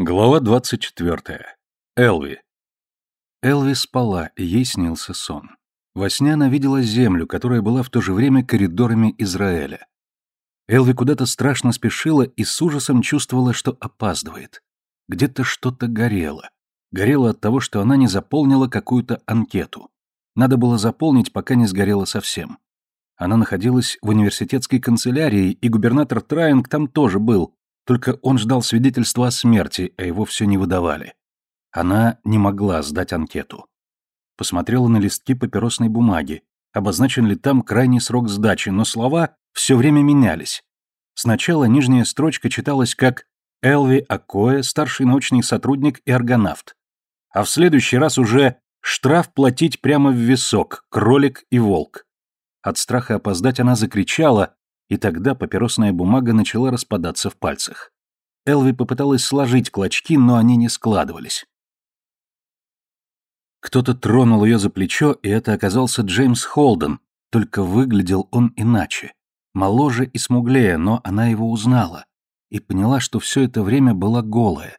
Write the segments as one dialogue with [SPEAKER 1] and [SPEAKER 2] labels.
[SPEAKER 1] Глава 24. Элви. Элви спала, и ей снился сон. Во сне она видела землю, которая была в то же время коридорами Израиля. Элви куда-то страшно спешила и с ужасом чувствовала, что опаздывает. Где-то что-то горело. Горело от того, что она не заполнила какую-то анкету. Надо было заполнить, пока не сгорело совсем. Она находилась в университетской канцелярии, и губернатор Траинг там тоже был, только он ждал свидетельства о смерти, а его все не выдавали. Она не могла сдать анкету. Посмотрела на листки папиросной бумаги, обозначен ли там крайний срок сдачи, но слова все время менялись. Сначала нижняя строчка читалась как «Элви Акоэ, старший научный сотрудник и аргонавт», а в следующий раз уже «Штраф платить прямо в висок, кролик и волк». От страха опоздать она закричала, и тогда папиросная бумага начала распадаться в пальцах. Элви попыталась сложить клочки, но они не складывались. Кто-то тронул ее за плечо, и это оказался Джеймс Холден, только выглядел он иначе. Моложе и смуглее, но она его узнала. И поняла, что все это время была голая.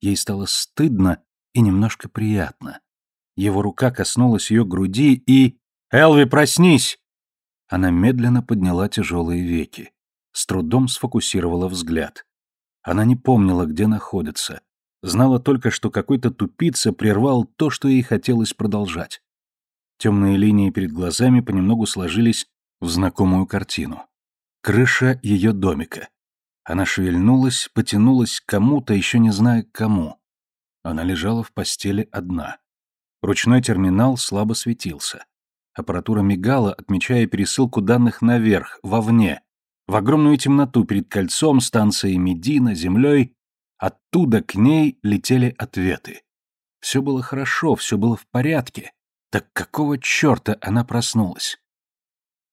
[SPEAKER 1] Ей стало стыдно и немножко приятно. Его рука коснулась ее груди и... «Элви, проснись!» Она медленно подняла тяжелые веки. С трудом сфокусировала взгляд. Она не помнила, где находится. Знала только, что какой-то тупица прервал то, что ей хотелось продолжать. Темные линии перед глазами понемногу сложились в знакомую картину. Крыша ее домика. Она шевельнулась, потянулась к кому-то, еще не зная к кому. Она лежала в постели одна. Ручной терминал слабо светился. Аппаратура мигала, отмечая пересылку данных наверх, вовне, в огромную темноту перед кольцом, станцией Медина, землей. Оттуда к ней летели ответы. Все было хорошо, все было в порядке. Так какого черта она проснулась?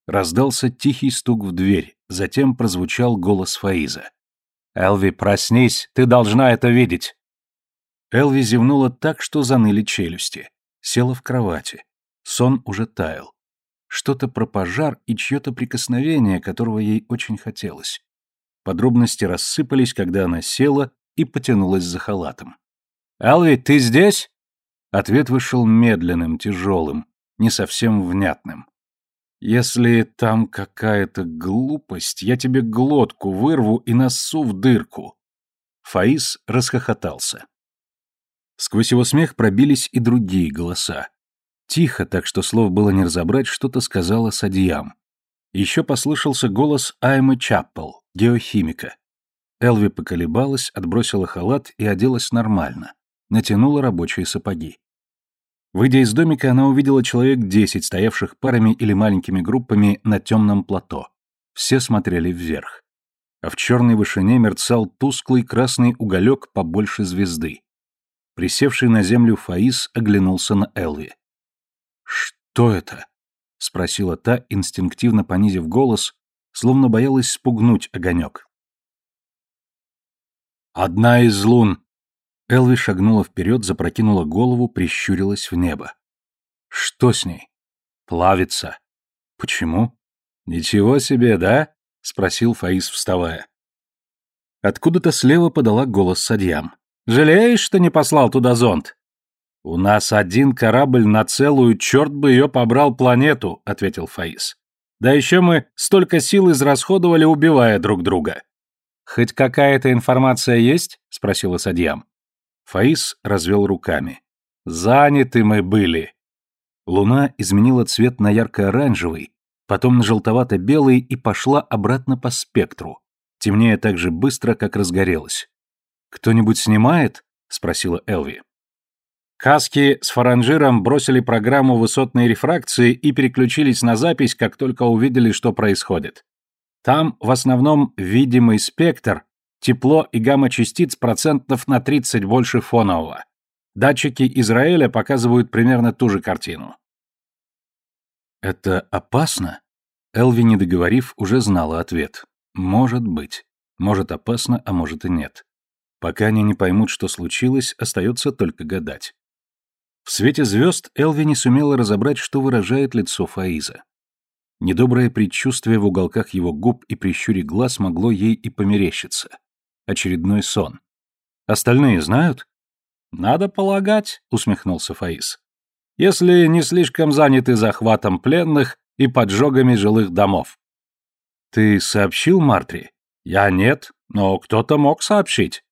[SPEAKER 1] Раздался тихий стук в дверь, затем прозвучал голос Фаиза. «Элви, проснись, ты должна это видеть!» Элви зевнула так, что заныли челюсти. Села в кровати. Сон уже таял. Что-то про пожар и чье-то прикосновение, которого ей очень хотелось. Подробности рассыпались, когда она села и потянулась за халатом. «Элви, ты здесь?» Ответ вышел медленным, тяжелым, не совсем внятным. «Если там какая-то глупость, я тебе глотку вырву и носу в дырку». Фаис расхохотался. Сквозь его смех пробились и другие голоса. Тихо, так что слов было не разобрать, что-то сказала Садьям. Еще послышался голос Аймы Чаппел, геохимика. Элви поколебалась, отбросила халат и оделась нормально. Натянула рабочие сапоги. Выйдя из домика, она увидела человек десять, стоявших парами или маленькими группами на темном плато. Все смотрели вверх. А в черной вышине мерцал тусклый красный уголек побольше звезды. Присевший на землю Фаис оглянулся на Элви. «Что это?» — спросила та, инстинктивно понизив голос, словно боялась спугнуть огонек. «Одна из лун!» Элви шагнула вперед, запрокинула голову, прищурилась в небо. «Что с ней?» «Плавится». «Почему?» «Ничего себе, да?» — спросил Фаис, вставая. Откуда-то слева подала голос Садьям. «Жалеешь, что не послал туда зонд?» «У нас один корабль на целую, черт бы ее побрал планету», — ответил Фаис. «Да еще мы столько сил израсходовали, убивая друг друга». «Хоть какая-то информация есть?» — спросила Садьям. Фаис развел руками. «Заняты мы были». Луна изменила цвет на ярко-оранжевый, потом на желтовато-белый и пошла обратно по спектру, темнее так же быстро, как разгорелась. «Кто-нибудь снимает?» — спросила Элви. Каски с фаранжиром бросили программу высотной рефракции и переключились на запись, как только увидели, что происходит. Там в основном видимый спектр, тепло и гамма-частиц процентов на 30 больше фонового. Датчики Израиля показывают примерно ту же картину. «Это опасно?» Элви, не договорив, уже знала ответ. «Может быть. Может опасно, а может и нет. Пока они не поймут, что случилось, остается только гадать. В свете звезд Элви не сумела разобрать, что выражает лицо Фаиза. Недоброе предчувствие в уголках его губ и прищуре глаз могло ей и померещиться. Очередной сон. Остальные знают?»
[SPEAKER 2] «Надо полагать», — усмехнулся Фаис. «Если не слишком заняты захватом пленных и поджогами жилых домов».
[SPEAKER 1] «Ты сообщил Мартри?»
[SPEAKER 2] «Я нет, но кто-то мог сообщить».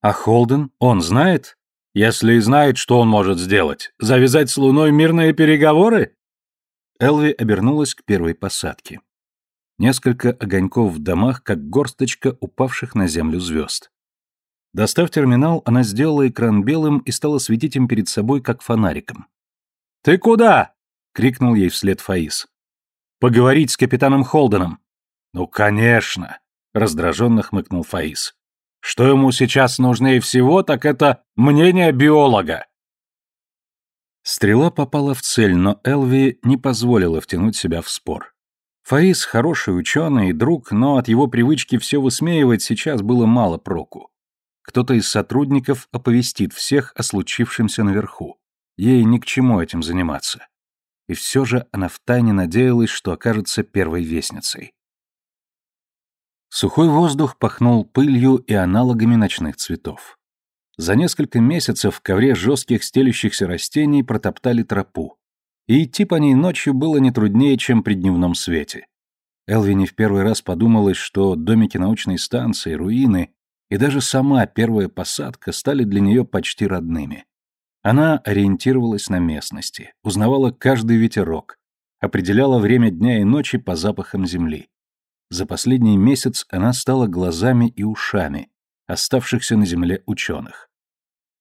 [SPEAKER 1] «А Холден? Он знает?»
[SPEAKER 2] «Если и знает, что он может сделать? Завязать с Луной мирные переговоры?»
[SPEAKER 1] Элви обернулась к первой посадке. Несколько огоньков в домах, как горсточка упавших на землю звезд. Достав терминал, она сделала экран белым и стала светить им перед собой, как фонариком.
[SPEAKER 2] «Ты куда?»
[SPEAKER 1] — крикнул ей вслед Фаис. «Поговорить с капитаном Холденом».
[SPEAKER 2] «Ну, конечно!» — раздраженно хмыкнул Фаис. «Что ему сейчас нужнее всего, так это мнение биолога».
[SPEAKER 1] Стрела попала в цель, но Элви не позволила втянуть себя в спор. Фаис хороший ученый и друг, но от его привычки все высмеивать сейчас было мало проку. Кто-то из сотрудников оповестит всех о случившемся наверху. Ей ни к чему этим заниматься. И все же она втайне надеялась, что окажется первой вестницей. Сухой воздух пахнул пылью и аналогами ночных цветов. За несколько месяцев в ковре жестких стелющихся растений протоптали тропу. И идти по ней ночью было не труднее, чем при дневном свете. Элви не в первый раз подумалось, что домики научной станции, руины и даже сама первая посадка стали для нее почти родными. Она ориентировалась на местности, узнавала каждый ветерок, определяла время дня и ночи по запахам земли. За последний месяц она стала глазами и ушами оставшихся на земле ученых.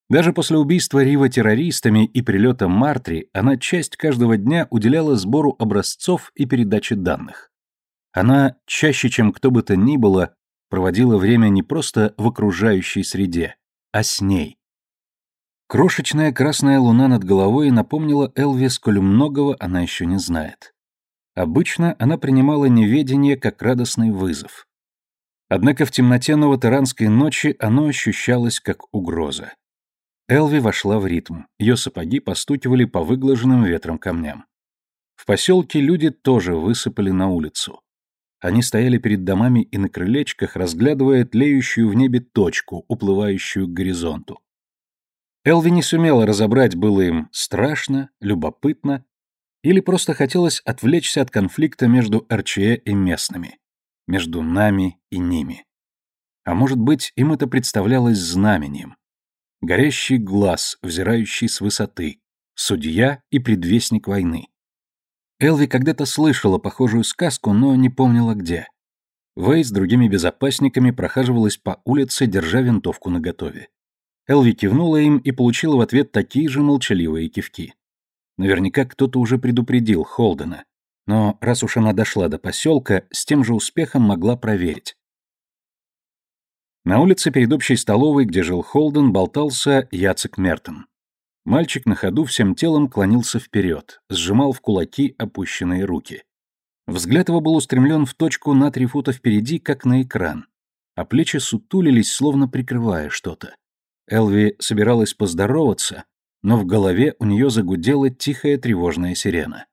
[SPEAKER 1] Даже после убийства Рива террористами и прилета Мартри она часть каждого дня уделяла сбору образцов и передаче данных. Она, чаще, чем кто бы то ни было, проводила время не просто в окружающей среде, а с ней. Крошечная красная луна над головой напомнила Элви, сколь многого она еще не знает. Обычно она принимала неведение как радостный вызов. Однако в темноте новотеранской ночи оно ощущалось как угроза. Элви вошла в ритм, ее сапоги постукивали по выглаженным ветром камням. В поселке люди тоже высыпали на улицу. Они стояли перед домами и на крылечках, разглядывая тлеющую в небе точку, уплывающую к горизонту. Элви не сумела разобрать, было им страшно, любопытно, или просто хотелось отвлечься от конфликта между РЧЭ и местными, между нами и ними. А может быть, им это представлялось знамением. Горящий глаз, взирающий с высоты, судья и предвестник войны. Элви когда-то слышала похожую сказку, но не помнила где. Вэй с другими безопасниками прохаживалась по улице, держа винтовку наготове. Элви кивнула им и получила в ответ такие же молчаливые кивки. Наверняка кто-то уже предупредил Холдена, но раз уж она дошла до поселка, с тем же успехом могла проверить. На улице перед общей столовой, где жил Холден, болтался Яцек Мертон. Мальчик на ходу всем телом клонился вперед, сжимал в кулаки опущенные руки. Взгляд его был устремлен в точку на три фута впереди, как на экран, а плечи сутулились, словно прикрывая что-то. Элви собиралась поздороваться, но в голове у нее загудела тихая тревожная сирена.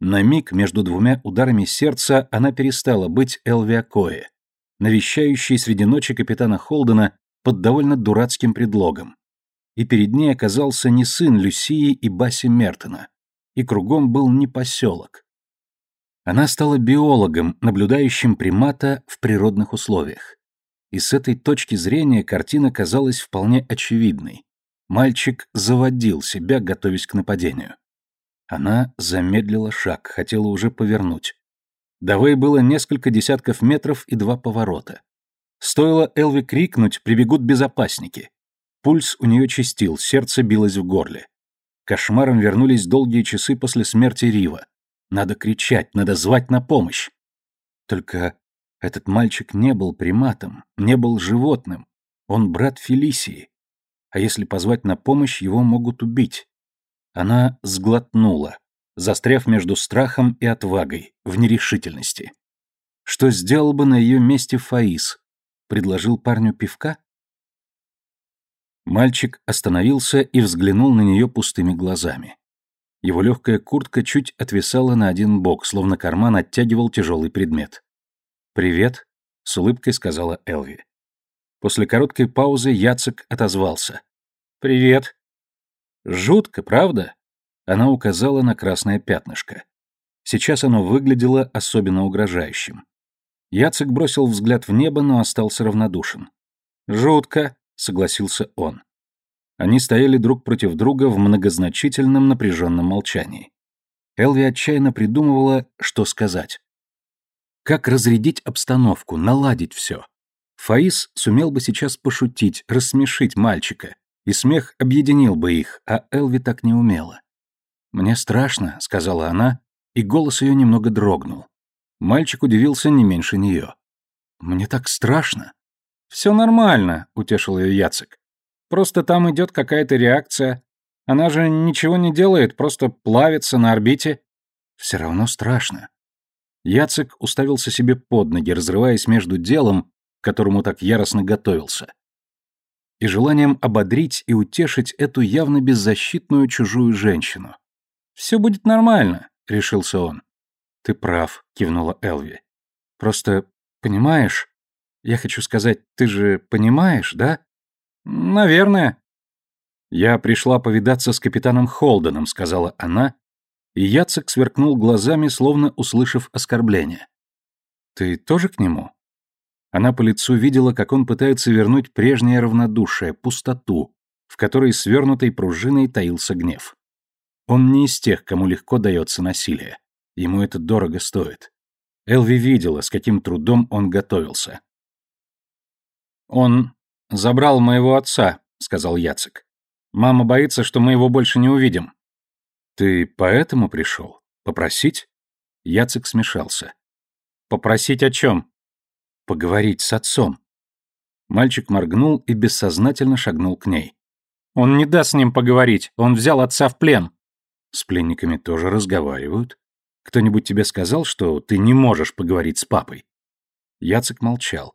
[SPEAKER 1] На миг между двумя ударами сердца она перестала быть Элви Акое, навещающей среди ночи капитана Холдена под довольно дурацким предлогом, и перед ней оказался не сын Люсии и Баси Мертона, и кругом был не поселок. Она стала биологом, наблюдающим примата в природных условиях. И с этой точки зрения картина казалась вполне очевидной. Мальчик заводил себя, готовясь к нападению. Она замедлила шаг, хотела уже повернуть. До Вэй было несколько десятков метров и два поворота. Стоило Элви крикнуть, прибегут безопасники. Пульс у нее чистил, сердце билось в горле. Кошмаром вернулись долгие часы после смерти Рива. Надо кричать, надо звать на помощь. Только этот мальчик не был приматом, не был животным. Он брат Фелисии. А если позвать на помощь, его могут убить. Она сглотнула, застряв между страхом и отвагой, в нерешительности. Что сделал бы на ее месте Фаис? Предложил парню пивка? Мальчик остановился и взглянул на нее пустыми глазами. Его легкая куртка чуть отвисала на один бок, словно карман оттягивал тяжелый предмет. «Привет», — с улыбкой сказала Элви. После короткой паузы Яцек отозвался. «Привет». «Жутко, правда?» Она указала на красное пятнышко. Сейчас оно выглядело особенно угрожающим. Яцек бросил взгляд в небо, но остался равнодушен. «Жутко», — согласился он. Они стояли друг против друга в многозначительном напряженном молчании. Элви отчаянно придумывала, что сказать. Как разрядить обстановку, наладить все. Фаис сумел бы сейчас пошутить, рассмешить мальчика, и смех объединил бы их, а Элви так не умела. «Мне страшно», — сказала она, и голос ее немного дрогнул. Мальчик удивился не меньше нее. «Мне так страшно». «Все нормально», — утешил ее Яцек. «Просто там идет какая-то реакция. Она же ничего не делает, просто плавится на орбите». «Все равно страшно». Яцек уставился себе под ноги, разрываясь между делом, которому так яростно готовился, и желанием ободрить и утешить эту явно беззащитную чужую женщину. «Все будет нормально», — решился он. «Ты прав», — кивнула Элви. «Просто, понимаешь, я хочу сказать, ты же понимаешь, да?» «Наверное». «Я пришла повидаться с капитаном Холденом», — сказала она, и Яцек сверкнул глазами, словно услышав оскорбление. «Ты тоже к нему?» Она по лицу видела, как он пытается вернуть прежнее равнодушие, пустоту, в которой свернутой пружиной таился гнев. Он не из тех, кому легко дается насилие. Ему это дорого стоит. Элви видела, с каким трудом он готовился. «Он забрал моего отца», — сказал Яцек. «Мама боится, что мы его больше не увидим». «Ты поэтому пришел? Попросить?» Яцек смешался. «Попросить о чем?» Поговорить с отцом. Мальчик моргнул и бессознательно шагнул к ней. Он не даст с ним поговорить, он взял отца в плен. С пленниками тоже разговаривают. Кто-нибудь тебе сказал, что ты не можешь поговорить с папой? Яцек молчал.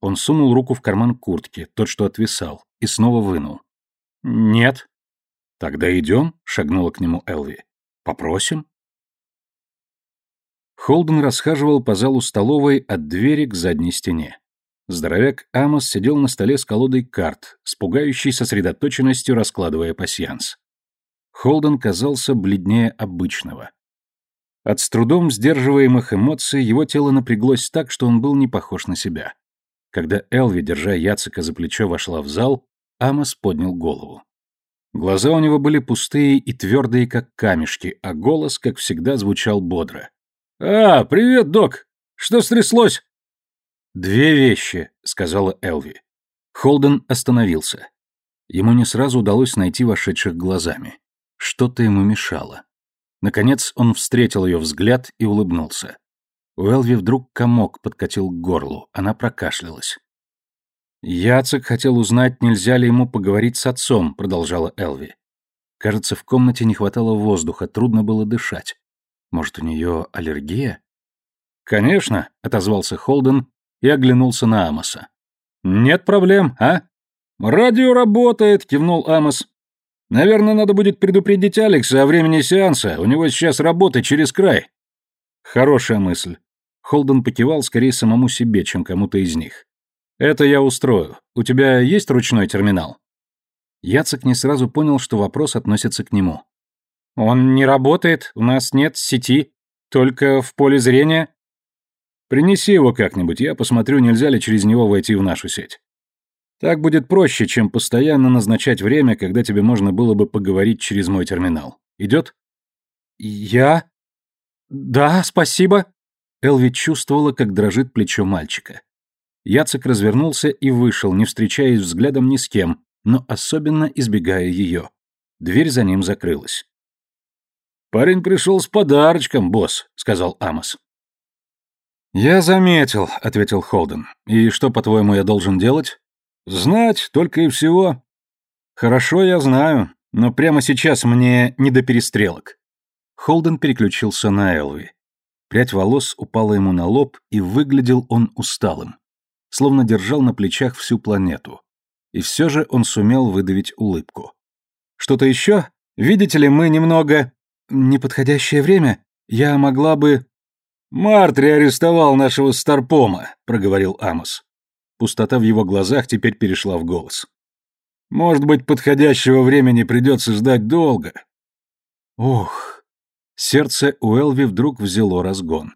[SPEAKER 1] Он сунул руку в карман куртки, тот, что отвисал, и снова вынул. «Нет». «Тогда идем», — шагнула к нему Элви. «Попросим?» Холден расхаживал по залу столовой от двери к задней стене. Здоровяк Амос сидел на столе с колодой карт, с пугающей сосредоточенностью раскладывая пасьянс. Холден казался бледнее обычного. От с трудом сдерживаемых эмоций его тело напряглось так, что он был не похож на себя. Когда Элви, держа Яцика за плечо, вошла в зал, Амос поднял голову. Глаза у него были пустые и твердые, как камешки, а голос, как всегда, звучал бодро. «А, привет, док! Что стряслось?» «Две вещи», — сказала Элви. Холден остановился. Ему не сразу удалось найти вошедших глазами. Что-то ему мешало. Наконец он встретил ее взгляд и улыбнулся. У Элви вдруг комок подкатил к горлу, она прокашлялась. «Яцек хотел узнать, нельзя ли ему поговорить с отцом», — продолжала Элви. Кажется, в комнате не хватало воздуха, трудно было дышать. Может, у нее аллергия? Конечно, отозвался Холден и оглянулся на Амоса. Нет проблем, а? Радио работает, кивнул Амос. Наверное, надо будет предупредить Алекса о времени сеанса. У него сейчас работа через край. Хорошая мысль. Холден покивал скорее самому себе, чем кому-то из них. Это я устрою. У тебя есть ручной терминал? Яцек не сразу понял, что вопрос относится к нему. «Он не работает, у нас нет сети, только в поле зрения». «Принеси его как-нибудь, я посмотрю, нельзя ли через него войти в нашу сеть. Так будет проще, чем постоянно назначать время, когда тебе можно было бы поговорить через мой терминал. Идет?» «Я? Да, спасибо». Элви чувствовала, как дрожит плечо мальчика. Яцек развернулся и вышел, не встречаясь взглядом ни с кем, но особенно избегая ее. Дверь за ним закрылась. «Парень пришел с подарочком, босс», — сказал Амос. «Я заметил», — ответил Холден. «И что, по-твоему, я должен делать?» «Знать, только и всего». «Хорошо, я знаю, но прямо сейчас мне не до перестрелок». Холден переключился на Элви. Прядь волос упала ему на лоб, и выглядел он усталым. Словно держал на плечах всю планету. И все же он сумел выдавить улыбку. «Что-то еще? Видите ли, мы немного...» неподходящее время, я могла бы...» «Мартри арестовал нашего Старпома», — проговорил Амос. Пустота в его глазах теперь перешла в голос. «Может быть, подходящего времени придется ждать долго». Ох! Сердце у Элви вдруг взяло разгон.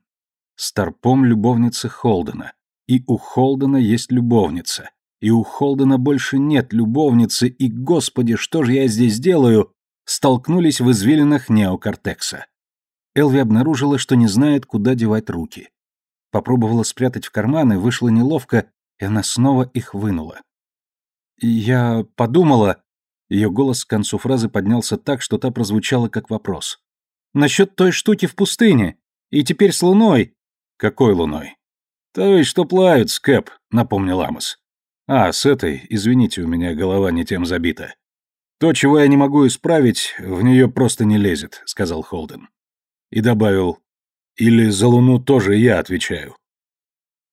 [SPEAKER 1] Старпом любовница Холдена. И у Холдена есть любовница. И у Холдена больше нет любовницы, и, господи, что же я здесь делаю, столкнулись в извилинах неокортекса. Элви обнаружила, что не знает, куда девать руки. Попробовала спрятать в карманы, вышло неловко, и она снова их вынула. «Я подумала...» Ее голос к концу фразы поднялся так, что та прозвучала как вопрос. «Насчет той штуки в пустыне. И теперь с луной». «Какой луной?» «Той, что плавит, Скэп», — напомнил Амос. «А, с этой, извините, у меня голова не тем забита. То, чего я не могу исправить, в нее просто не лезет», — сказал Холден. И добавил, «Или за Луну тоже я отвечаю».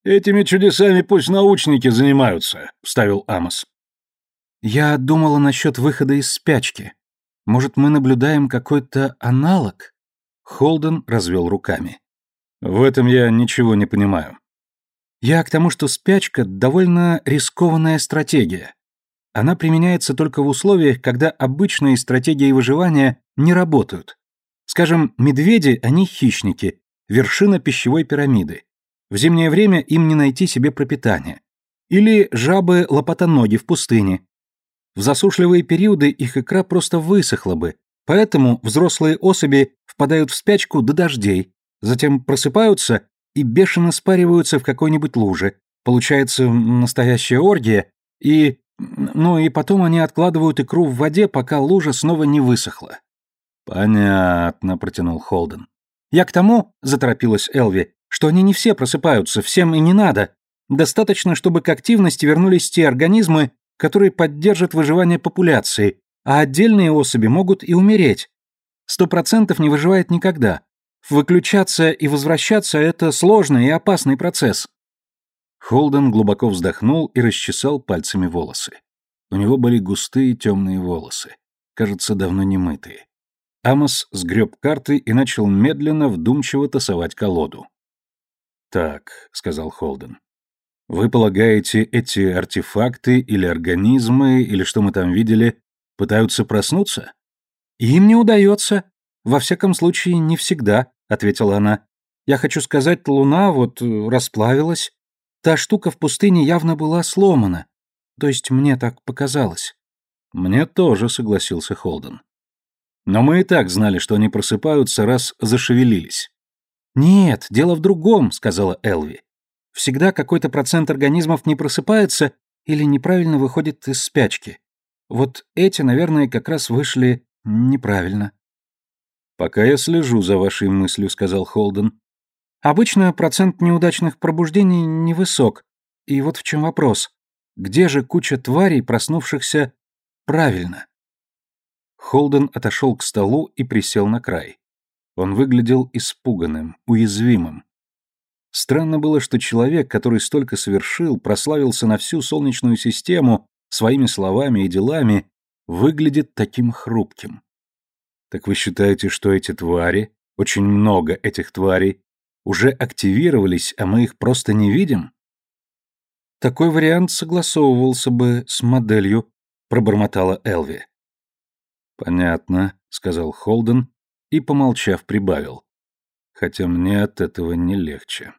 [SPEAKER 1] «Этими чудесами пусть научники занимаются», — вставил Амос.
[SPEAKER 2] «Я думала насчет выхода из спячки. Может, мы наблюдаем какой-то аналог?» Холден развел руками.
[SPEAKER 1] «В этом я ничего не понимаю».
[SPEAKER 2] «Я к тому, что спячка — довольно рискованная стратегия. Она применяется только в условиях, когда обычные стратегии выживания не работают. Скажем, медведи, они хищники, вершина пищевой пирамиды. В зимнее время им не найти себе пропитания. Или жабы-лопатоноги в пустыне. В засушливые периоды их икра просто высохла бы, поэтому взрослые особи впадают в спячку до дождей, затем просыпаются и бешено спариваются в какой-нибудь луже. Получается настоящая оргия, и... Ну и потом они откладывают икру в воде, пока лужа снова не высохла.
[SPEAKER 1] «Понятно», — протянул Холден.
[SPEAKER 2] «Я к тому», — заторопилась Элви, «что они не все просыпаются, всем и не надо. Достаточно, чтобы к активности вернулись те организмы, которые поддержат выживание популяции, а отдельные особи могут и умереть. Сто процентов не выживает никогда. Выключаться и возвращаться – это сложный и опасный процесс».
[SPEAKER 1] Холден глубоко вздохнул и расчесал пальцами волосы. У него были густые темные волосы, кажется, давно не мытые. Амос сгреб карты и начал медленно, вдумчиво тасовать колоду. «Так», — сказал Холден, — «вы полагаете, эти артефакты или организмы, или что мы там видели, пытаются проснуться?»
[SPEAKER 2] «Им не удается. Во всяком случае, не всегда», — ответила она. «Я хочу сказать, луна вот э, расплавилась. Та штука в пустыне явно была сломана. То есть мне так показалось».
[SPEAKER 1] «Мне тоже», — согласился Холден. Но мы и так знали, что они просыпаются, раз зашевелились.
[SPEAKER 2] «Нет, дело в другом», — сказала Элви. «Всегда какой-то процент организмов не просыпается или неправильно выходит из спячки. Вот эти, наверное, как раз вышли неправильно».
[SPEAKER 1] «Пока я слежу за вашей мыслью», — сказал Холден.
[SPEAKER 2] «Обычно процент неудачных пробуждений невысок. И вот в чем вопрос. Где же куча тварей, проснувшихся правильно?»
[SPEAKER 1] Холден отошел к столу и присел на край. Он выглядел испуганным, уязвимым. Странно было, что человек, который столько совершил, прославился на всю Солнечную систему своими словами и делами, выглядит таким хрупким. Так вы считаете, что эти твари, очень много этих тварей, уже активировались, а мы их просто не видим?
[SPEAKER 2] Такой вариант согласовывался бы с моделью, пробормотала Элви.
[SPEAKER 1] «Понятно», — сказал Холден и, помолчав, прибавил. «Хотя мне от этого не легче».